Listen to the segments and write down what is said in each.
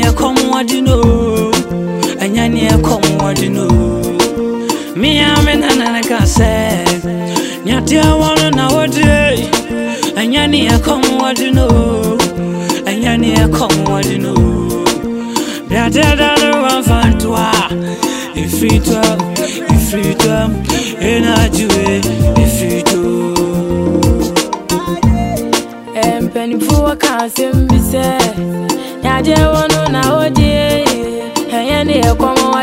near come what you know, and ya near come what you know. Me, I'm in an anacasset, ya dear one on our day, and ya near come what you know, and ya near come what you know. That other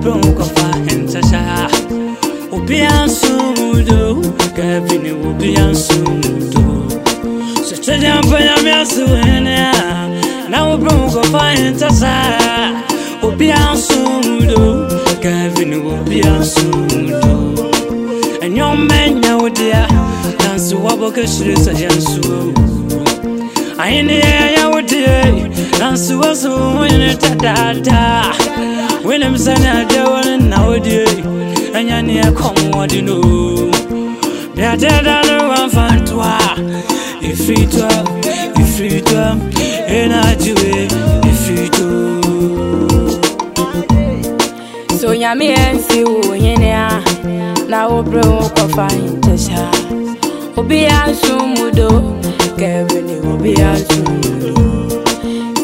bronco for him, Sasha. O be a sudo, Kevin will be a sudo. Such I'm a suena. Now will be a sudo. And young oh, oh. man, now dear, dance to walk a shrill, say, and so. I ain't I would dance to a swing Winnem sene de na die Enya ni kom wadi nu Bi de da van twa I fri i fri e na jiwe i fri So nya mi en fi wo yene a na wo bre wo ko fa te sha Obi a su mudo ke be ni obi a su mudo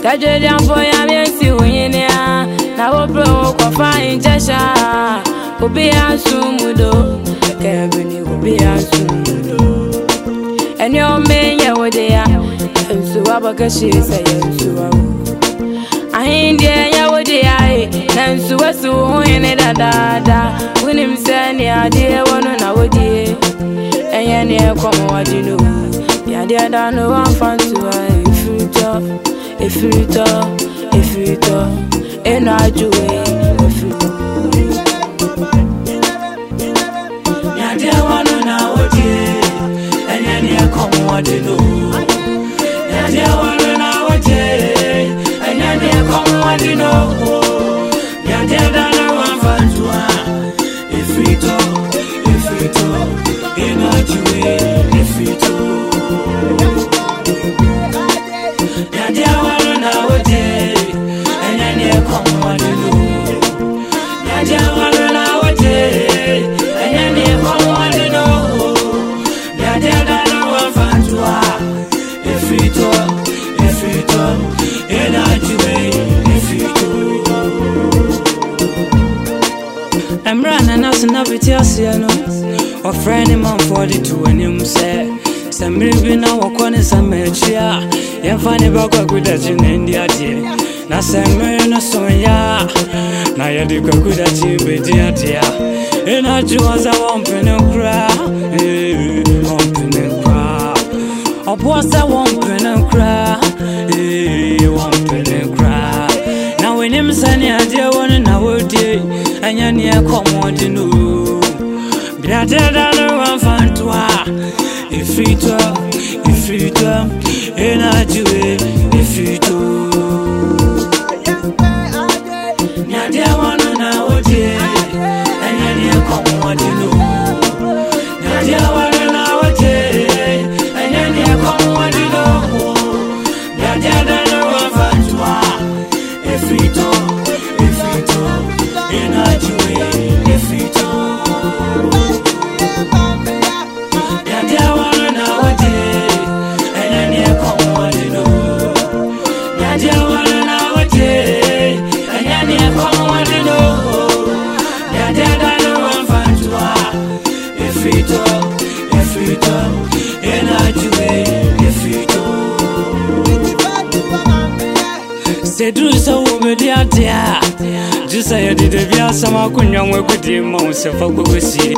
Ta je de an fo nya mi en fi wo yene a na wo bre ọkọfa nkyɛhyɛ a obi aso mu do kɛbi ni obi aso mu do ɛni ɔmo nyɛ wo de ya nsu wabɔ kɛhyɛ sɛ yɛ nsu wawo ahendeɛ nyɛ wo de ya ye na nsu wasi wo ho da da dadaada wunim sɛ ne adeɛ wɔ no na wo die ɛnyɛ ne ɛkɔm wɔde no yadeɛ da no wɔmfa ntoa efiritɔ efiritɔ efiritɔ ɛnu adwoe. I'm running out and up with your siano. A friend in my 42 and you say, Some living now, a corner, some machia. You're funny about good you in India, dear. na sɛme no so ya na yɛde kwakuda kyi bɛdi a ɛna adwuma sɛ wɔmpene koraa wɔmpene koraa ɔboɔ sɛ wɔmpene koraa wɔmpene koraa na wɔnim sɛne adeɛ wɔ no yakomodino bradadano wafantwa ifrito ifrito enajiwe sɛ duru sɛ wɔbɛdi adeɛ a gye sɛ yɛde dabi asɛm akonnwa ho agudie ma wo sɛ fa gbɔgɔsie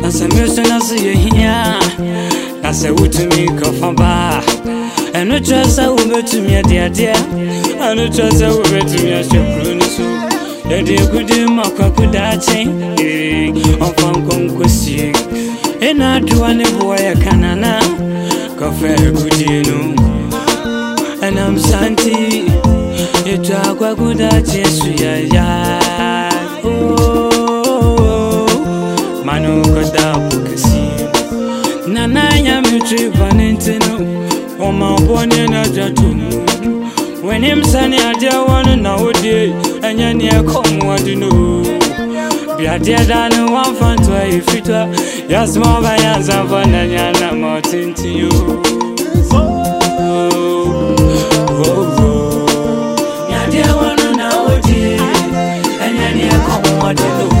na sɛ meso no so yɛhia na sɛ wotumi kɔfa baa ɛno kyerɛ sɛ wobɛtumi ade adeɛ ɛno kyerɛ sɛ wobɛtumi ahyɛ kuro no so yɛde agudie ma kwakodaakye ɔmfa nkɔnkɔsie ɛna adoa ne boɔ yɛ kanana kafere kudinu anamsanti yetwakwa kuda jesu yaya ya oh, nananyamitwi vanintinu ɔmabɔne na dwatomu ya sane adeɛ wɔ no na wodie ɛnyɛ neɛ kɔmmoadeno one for byadya danu wanfantwa ifitwa yasimoba yanzavonanyana motintiyo oh, Nyadya oh, oh. wanu na wodi, enyani to wadilu